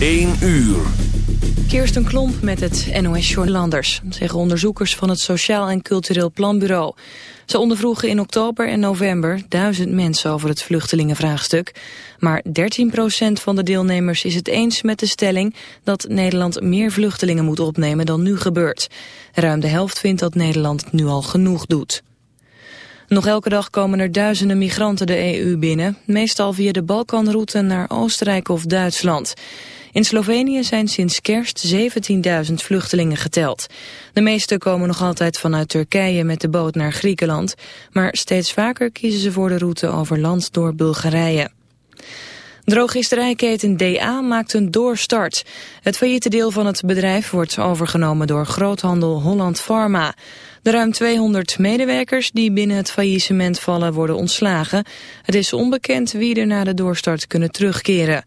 1 uur. Kirsten Klomp met het NOS Journalanders, zeggen onderzoekers van het Sociaal en Cultureel Planbureau. Ze ondervroegen in oktober en november duizend mensen over het vluchtelingenvraagstuk. Maar 13% van de deelnemers is het eens met de stelling dat Nederland meer vluchtelingen moet opnemen dan nu gebeurt. Ruim de helft vindt dat Nederland nu al genoeg doet. Nog elke dag komen er duizenden migranten de EU binnen, meestal via de Balkanroute naar Oostenrijk of Duitsland. In Slovenië zijn sinds kerst 17.000 vluchtelingen geteld. De meeste komen nog altijd vanuit Turkije met de boot naar Griekenland, maar steeds vaker kiezen ze voor de route over land door Bulgarije. Drogisterijketen DA maakt een doorstart. Het failliete deel van het bedrijf wordt overgenomen door groothandel Holland Pharma. De ruim 200 medewerkers die binnen het faillissement vallen worden ontslagen. Het is onbekend wie er na de doorstart kunnen terugkeren.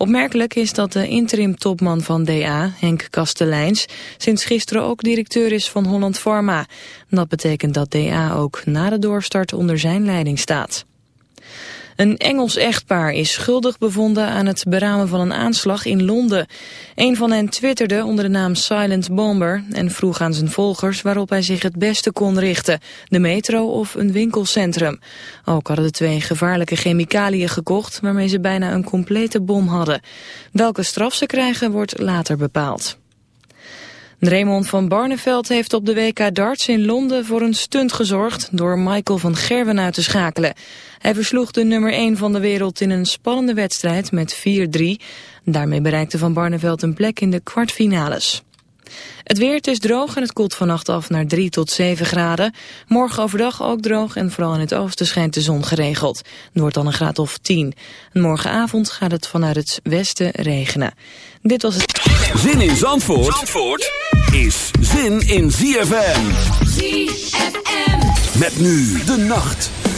Opmerkelijk is dat de interim-topman van DA, Henk Kasteleins, sinds gisteren ook directeur is van Holland Pharma. Dat betekent dat DA ook na de doorstart onder zijn leiding staat. Een Engels echtpaar is schuldig bevonden aan het beramen van een aanslag in Londen. Een van hen twitterde onder de naam Silent Bomber en vroeg aan zijn volgers waarop hij zich het beste kon richten, de metro of een winkelcentrum. Ook hadden de twee gevaarlijke chemicaliën gekocht waarmee ze bijna een complete bom hadden. Welke straf ze krijgen wordt later bepaald. Raymond van Barneveld heeft op de WK darts in Londen voor een stunt gezorgd door Michael van Gerwen uit te schakelen. Hij versloeg de nummer 1 van de wereld in een spannende wedstrijd met 4-3. Daarmee bereikte Van Barneveld een plek in de kwartfinales. Het weer, het is droog en het koelt vannacht af naar 3 tot 7 graden. Morgen overdag ook droog en vooral in het oosten schijnt de zon geregeld. Het wordt dan een graad of 10. En morgenavond gaat het vanuit het westen regenen. Dit was het... Zin in Zandvoort, Zandvoort is zin in ZFM. ZFM. Met nu de nacht.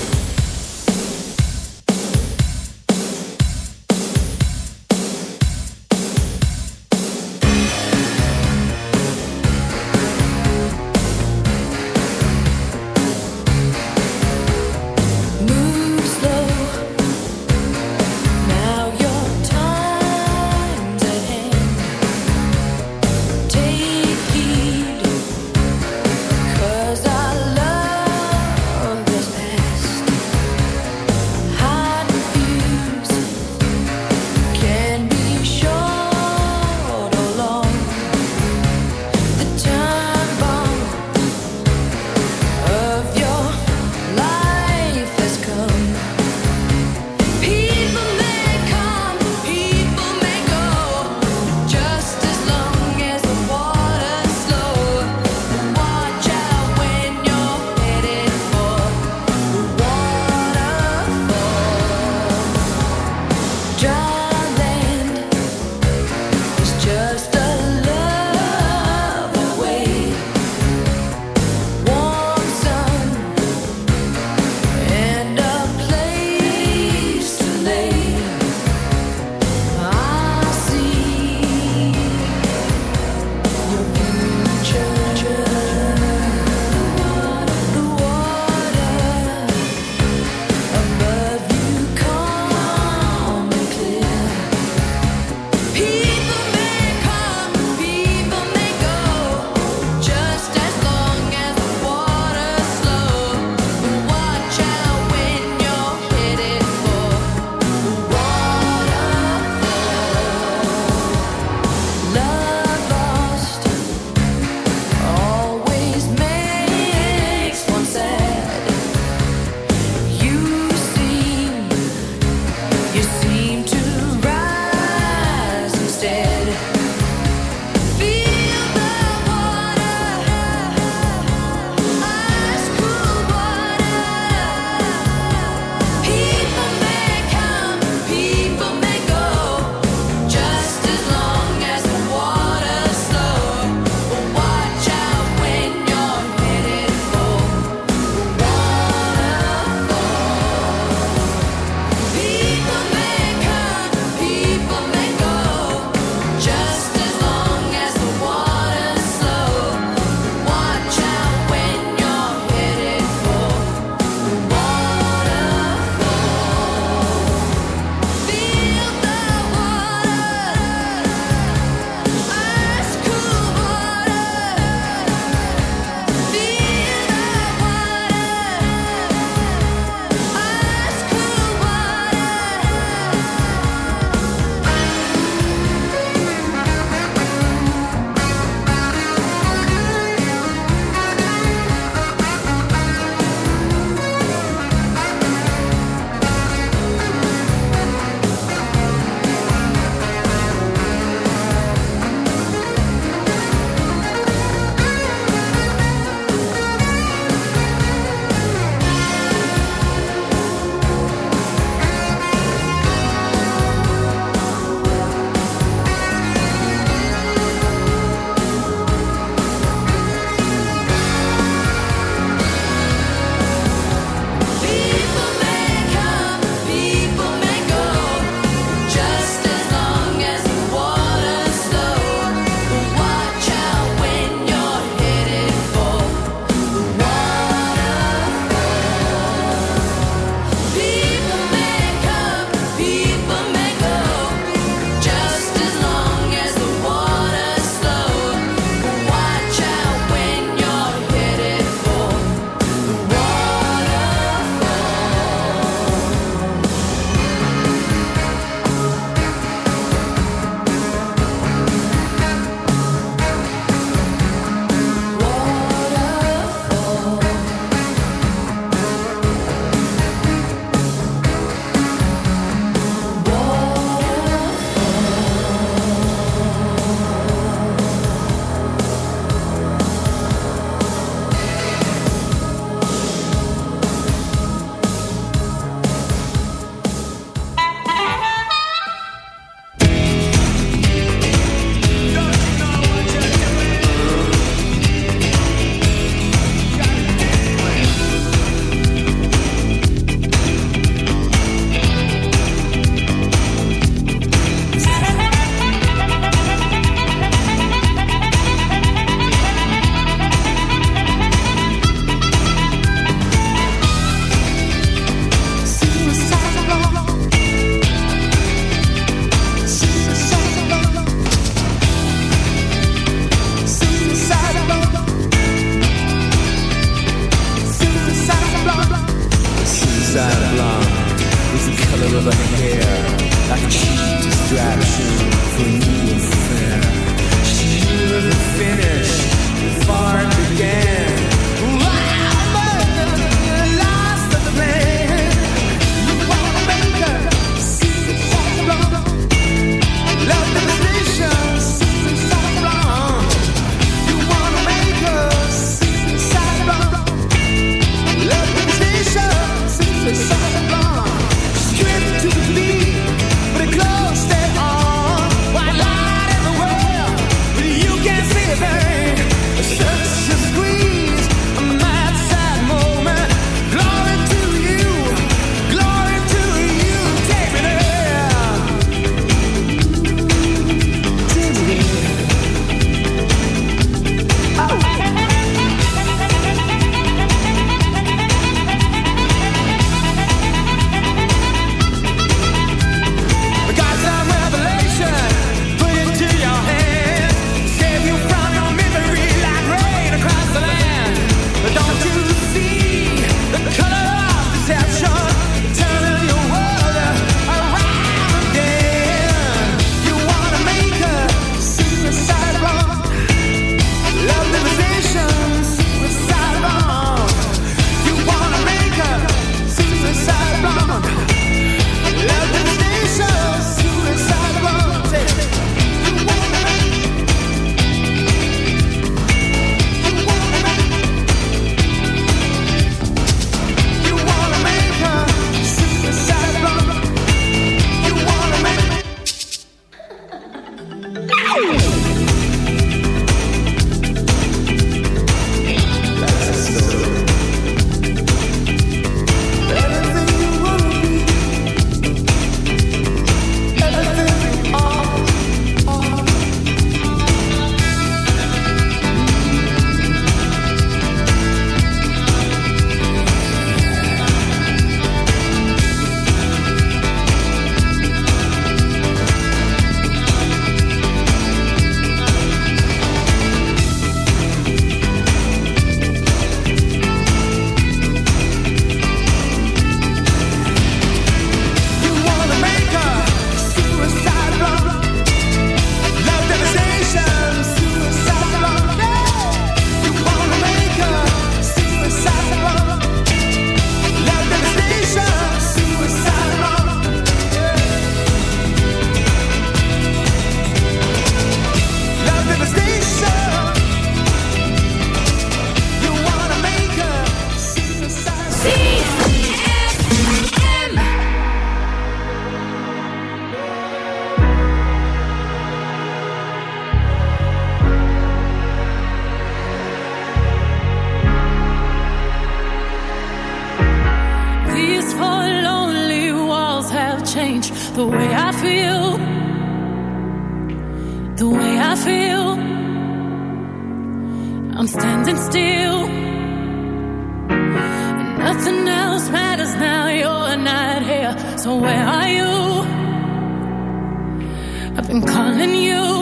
I've been calling you.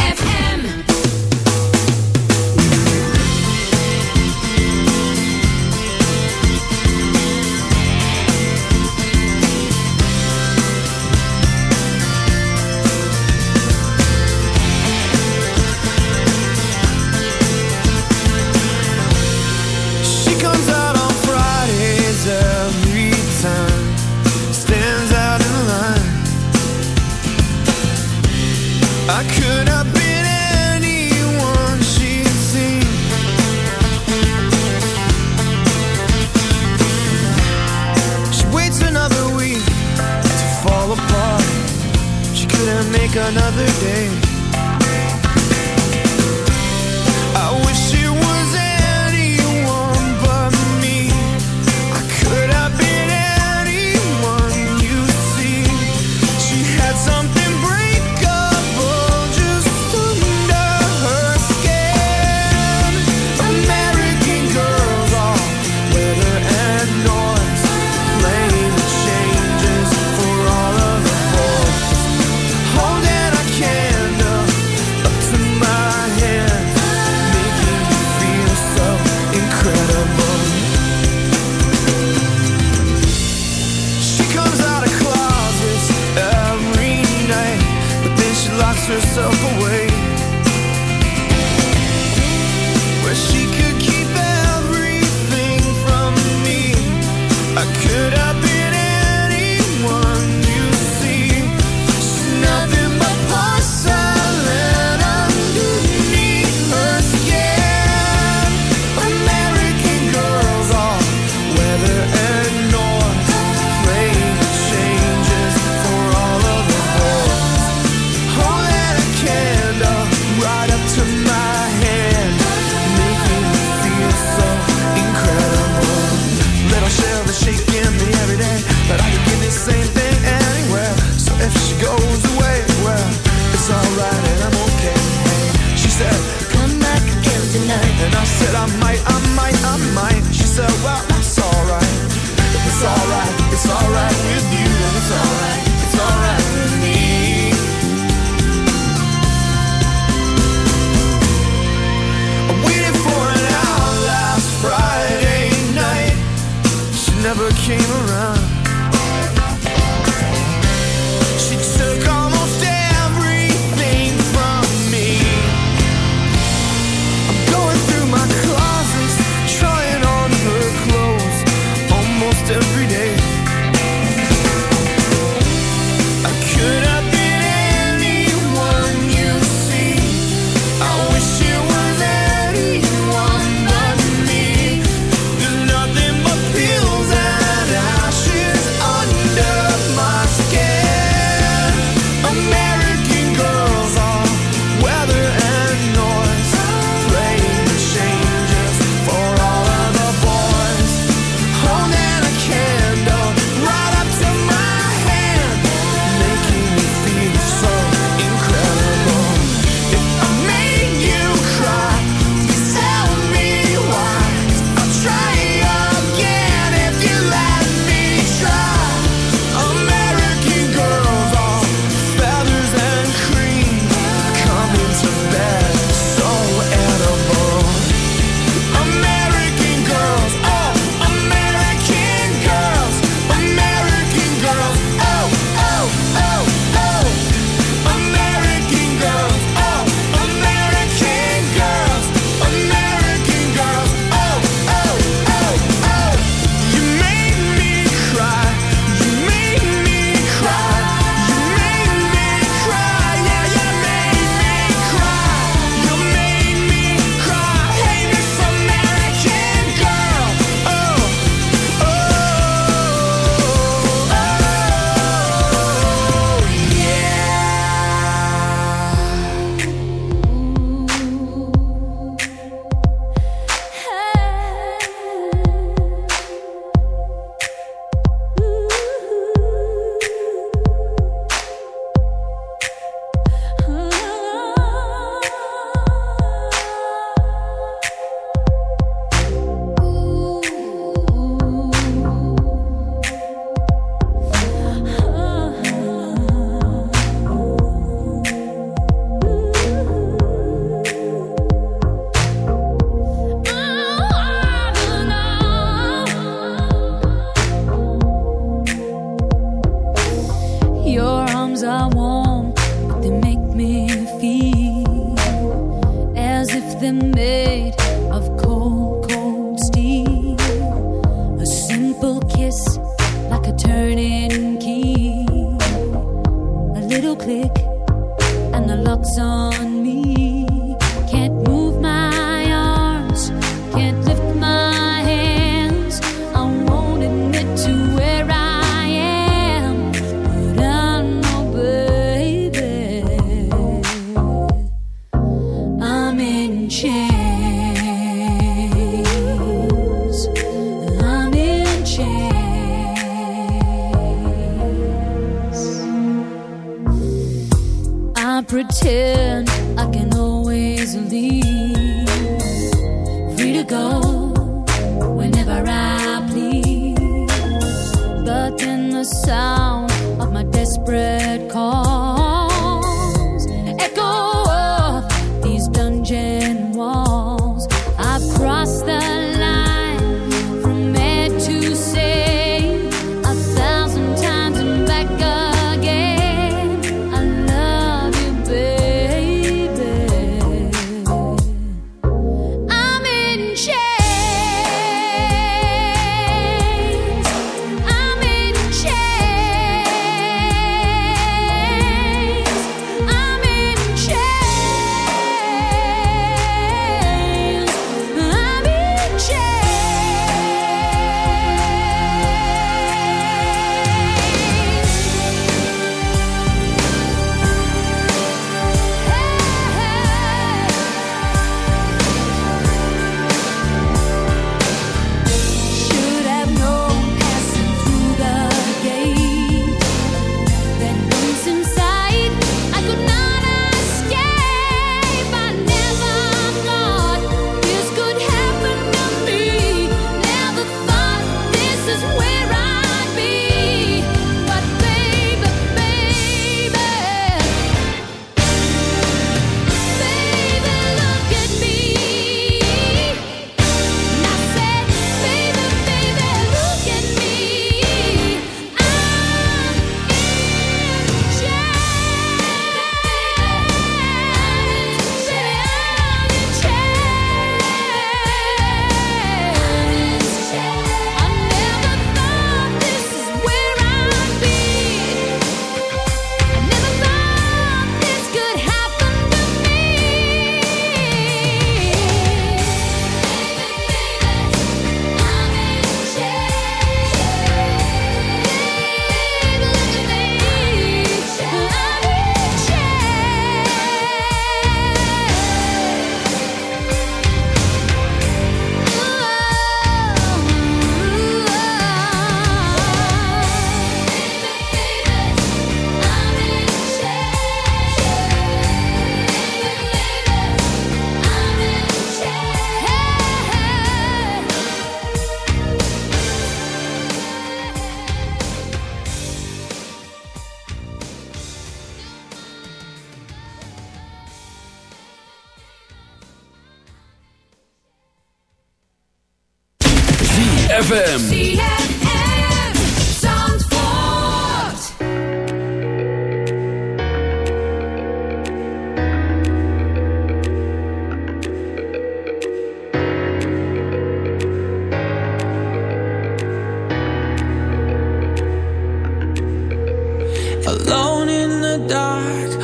dark,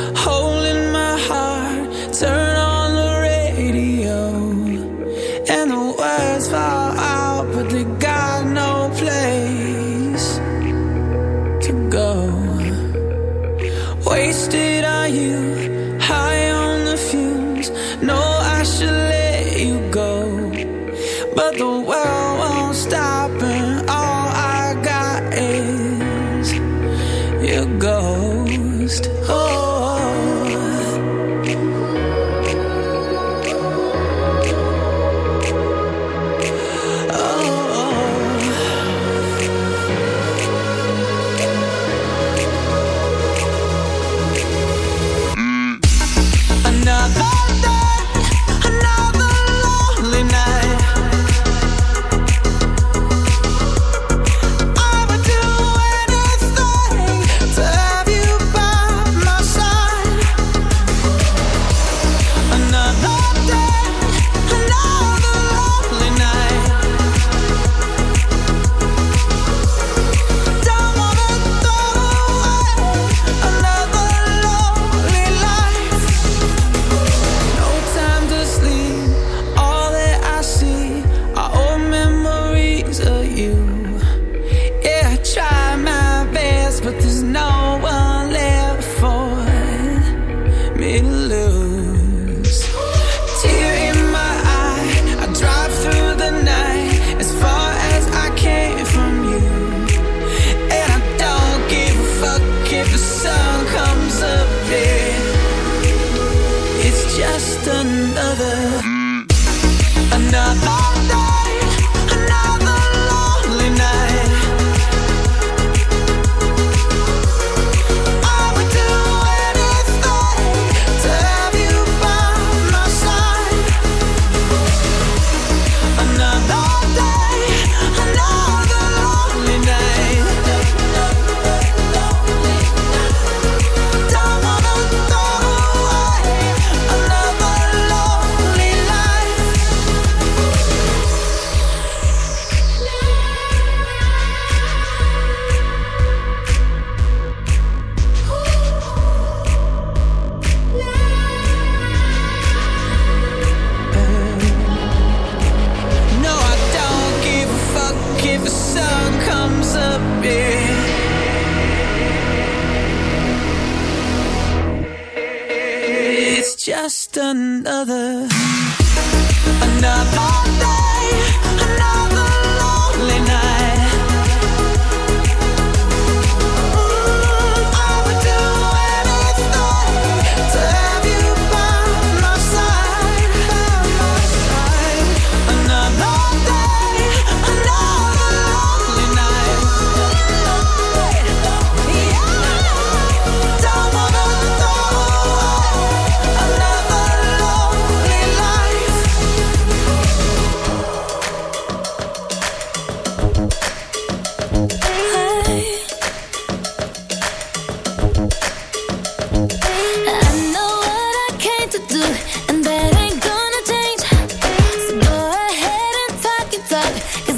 another, mm. another Cause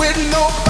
with no.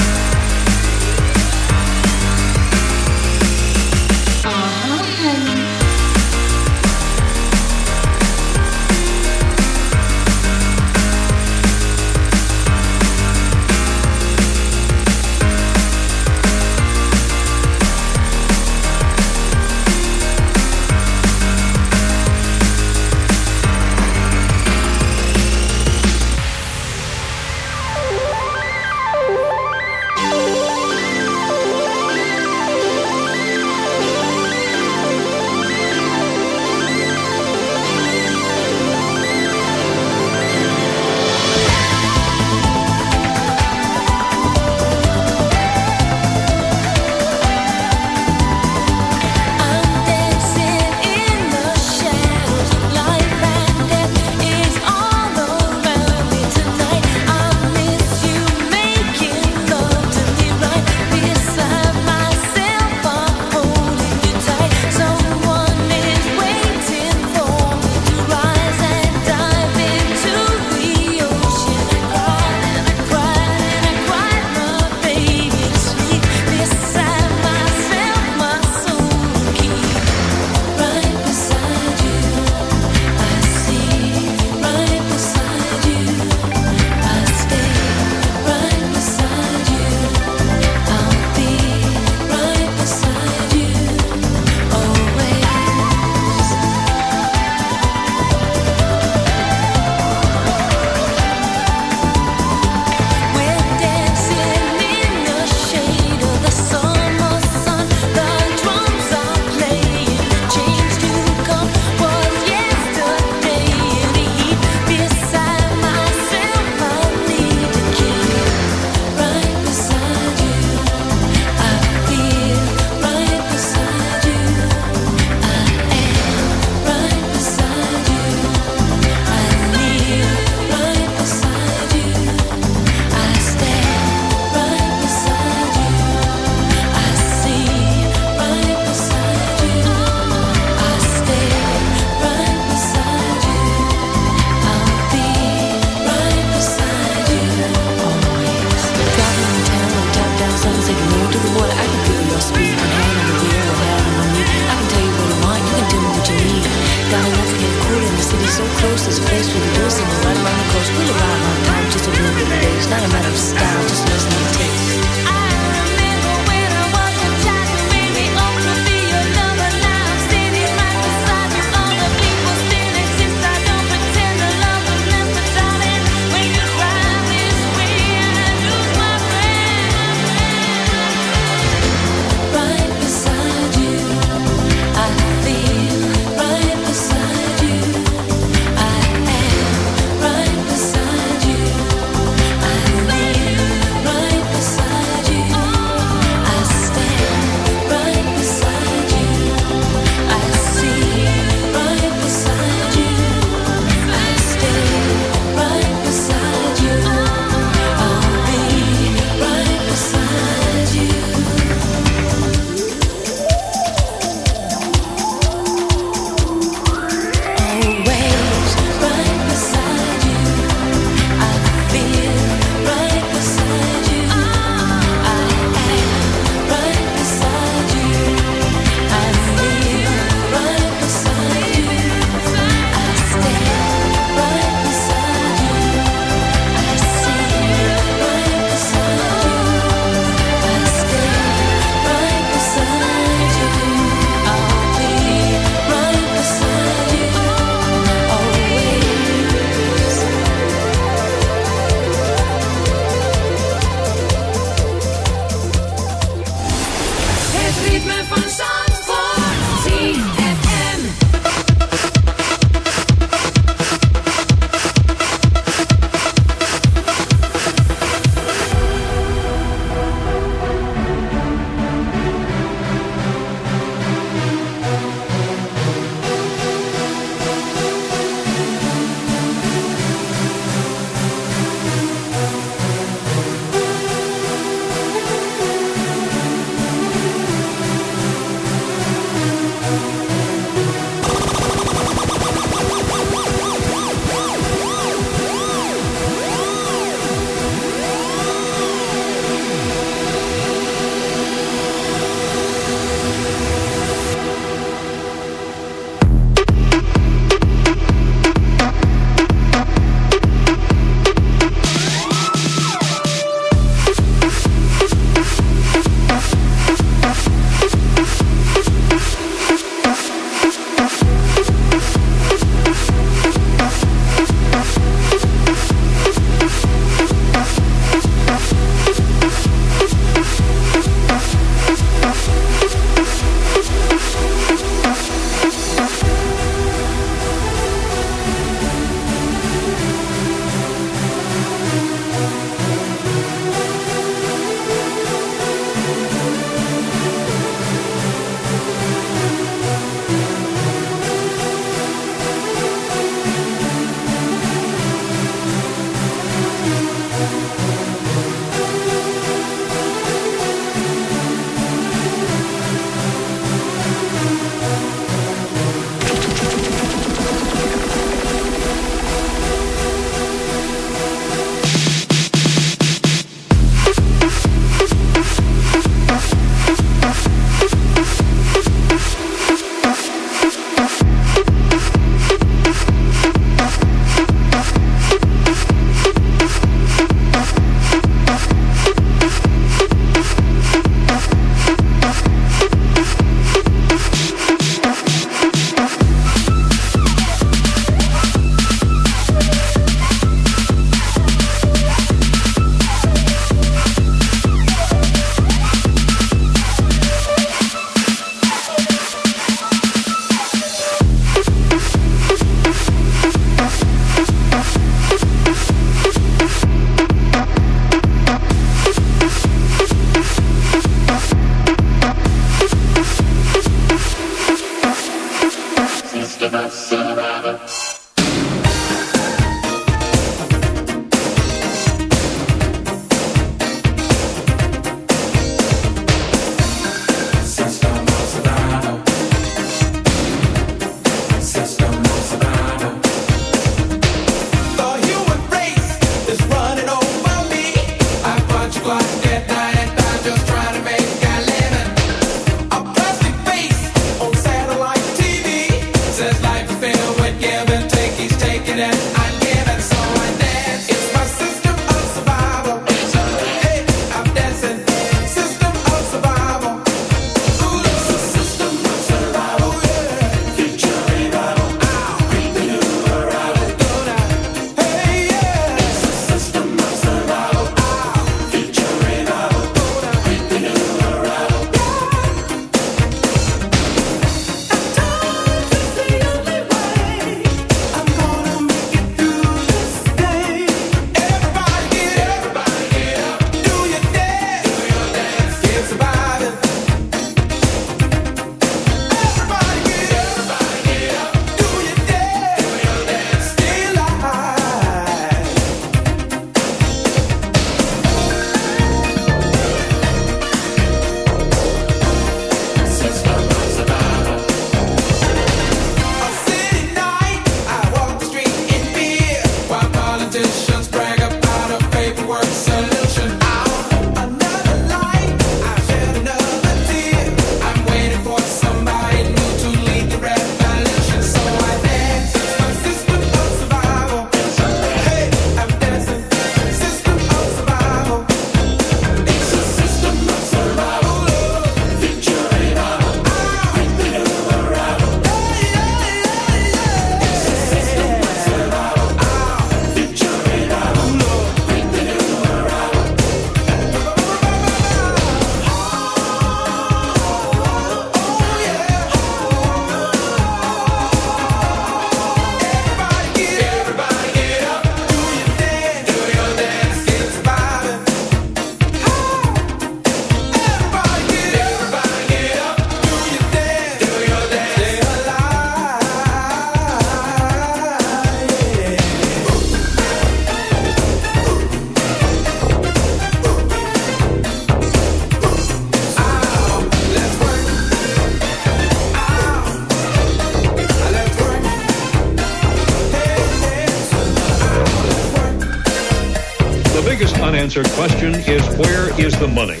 the money.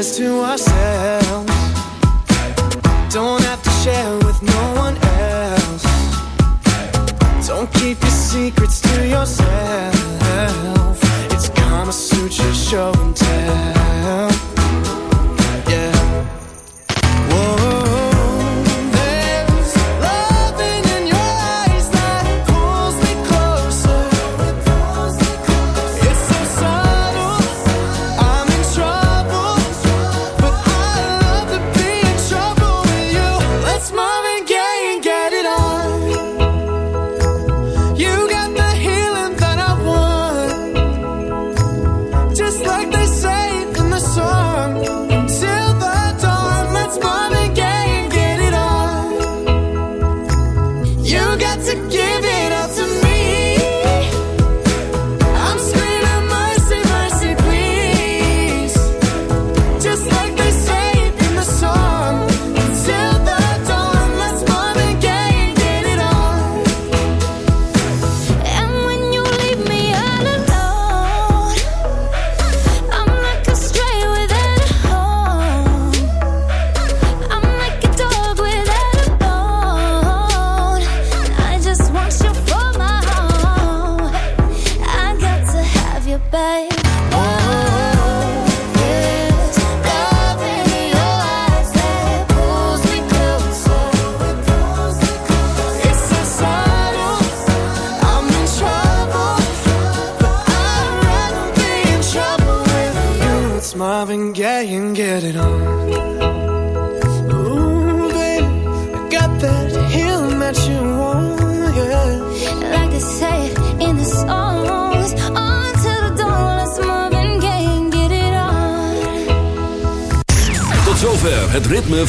as to